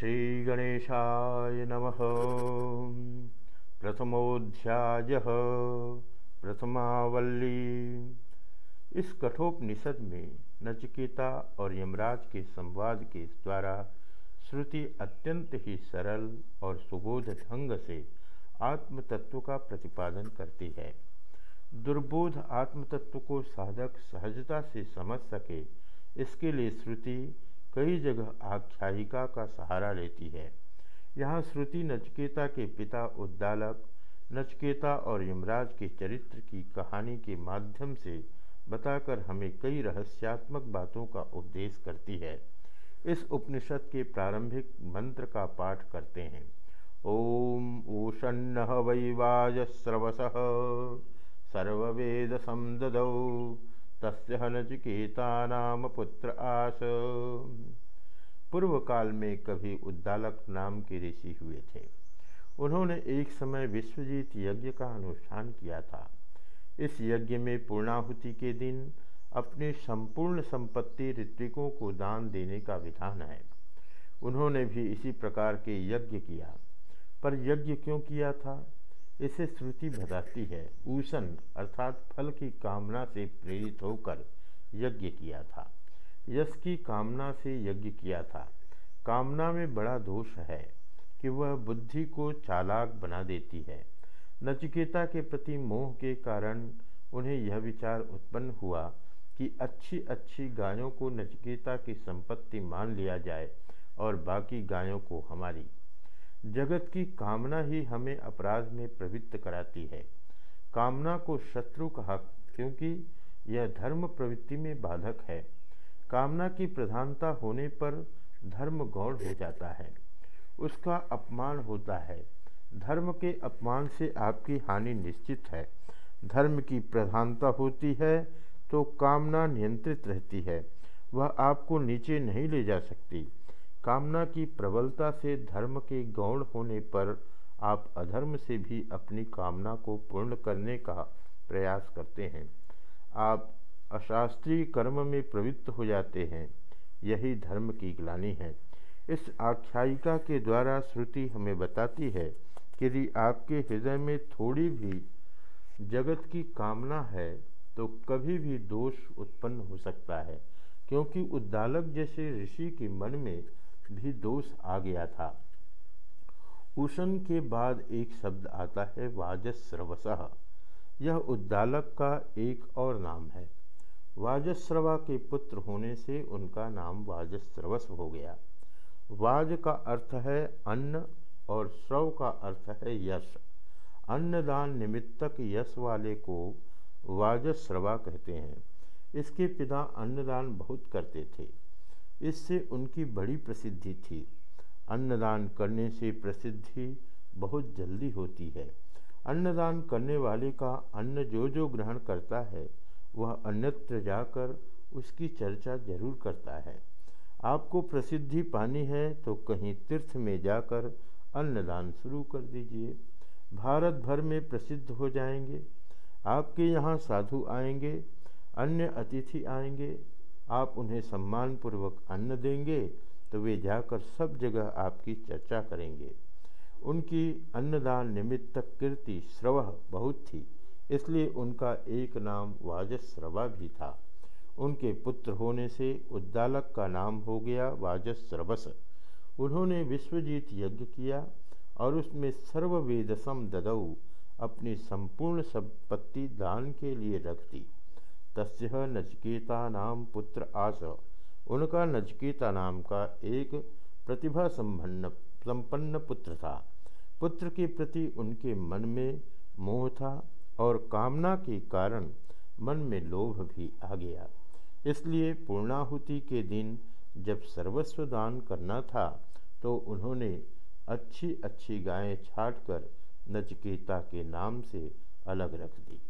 श्रीगणेशाय नमः। प्रथमोध्याय, प्रथमावल्ली। इस कठोपनिषद में नचिकेता और यमराज के संवाद के द्वारा श्रुति अत्यंत ही सरल और सुबोध ढंग से आत्म तत्व का प्रतिपादन करती है। दुर्बोध आत्म तत्व को साधक सहजता से समझ सके, इसके लिए श्रुति कई जगह आख्यायिका का सहारा लेती है। यहाँ श्रुति नचकेता के पिता उद्दालक, नचकेता और यमराज के चरित्र की कहानी के माध्यम से बताकर हमें कई रहस्यात्मक बातों का उपदेश करती है। इस उपनिषद के प्रारंभिक मंत्र का पाठ करते हैं। ओम ऊषण्ण वैवाजस्रवस सर्वेद समदौ तस्य नचिकेता नाम पुत्र आस। पूर्व काल में कभी उद्दालक नाम के ऋषि हुए थे। उन्होंने एक समय विश्वजीत यज्ञ का अनुष्ठान किया था। इस यज्ञ में पूर्णाहुति के दिन अपनी संपूर्ण संपत्ति ऋत्विकों को दान देने का विधान है। उन्होंने भी इसी प्रकार के यज्ञ किया। पर यज्ञ क्यों किया था? इसे श्रुति बताती है। ऊषण अर्थात फल की कामना से प्रेरित होकर यज्ञ किया था। यश की कामना से यज्ञ किया था। कामना में बड़ा दोष है कि वह बुद्धि को चालाक बना देती है। नचिकेता के प्रति मोह के कारण उन्हें यह विचार उत्पन्न हुआ कि अच्छी अच्छी गायों को नचिकेता की संपत्ति मान लिया जाए और बाकी गायों को हमारी। जगत की कामना ही हमें अपराध में प्रवृत्त कराती है। कामना को शत्रु कहा, क्योंकि यह धर्म प्रवृत्ति में बाधक है। कामना की प्रधानता होने पर धर्म गौण हो जाता है। उसका अपमान होता है। धर्म के अपमान से आपकी हानि निश्चित है। धर्म की प्रधानता होती है तो कामना नियंत्रित रहती है। वह आपको नीचे नहीं ले जा सकती। कामना की प्रबलता से धर्म के गौण होने पर आप अधर्म से भी अपनी कामना को पूर्ण करने का प्रयास करते हैं। आप अशास्त्रीय कर्म में प्रवृत्त हो जाते हैं। यही धर्म की ग्लानी है। इस आख्यायिका के द्वारा श्रुति हमें बताती है कि यदि आपके हृदय में थोड़ी भी जगत की कामना है तो कभी भी दोष उत्पन्न हो सकता है, क्योंकि उद्दालक जैसे ऋषि के मन में भी दोष आ गया था। उषण के बाद एक शब्द आता है, वाजस्रवस। यह उद्दालक का एक और नाम है। वाजस्रवा के पुत्र होने से उनका नाम वाजस्रवस हो गया। वाज का अर्थ है अन्न और श्रव का अर्थ है यश। अन्नदान निमित्तक यश वाले को वाजस्रवा कहते हैं। इसके पिता अन्नदान बहुत करते थे। इससे उनकी बड़ी प्रसिद्धि थी। अन्नदान करने से प्रसिद्धि बहुत जल्दी होती है। अन्नदान करने वाले का अन्न जो जो ग्रहण करता है, वह अन्यत्र जाकर उसकी चर्चा ज़रूर करता है। आपको प्रसिद्धि पानी है तो कहीं तीर्थ में जाकर अन्नदान शुरू कर दीजिए। भारत भर में प्रसिद्ध हो जाएँगे। आपके यहाँ साधु आएँगे, अन्य अतिथि आएँगे आप उन्हें सम्मानपूर्वक अन्न देंगे तो वे जाकर सब जगह आपकी चर्चा करेंगे। उनकी अन्नदान निमित्त कीर्ति श्रव बहुत थी, इसलिए उनका एक नाम वाजस्रवा भी था। उनके पुत्र होने से उद्दालक का नाम हो गया वाजस्रवस उन्होंने विश्वजीत यज्ञ किया और उसमें सर्ववेदसम ददऊ अपनी संपूर्ण संपत्ति दान के लिए रख दी। तस्य नचकेता नाम पुत्र आस। उनका नचकेता नाम का एक प्रतिभा संपन्न संपन्न पुत्र था। पुत्र के प्रति उनके मन में मोह था और कामना के कारण मन में लोभ भी आ गया। इसलिए पूर्णाहुति के दिन जब सर्वस्व दान करना था तो उन्होंने अच्छी अच्छी गायें छाट कर नचकेता के नाम से अलग रख दी।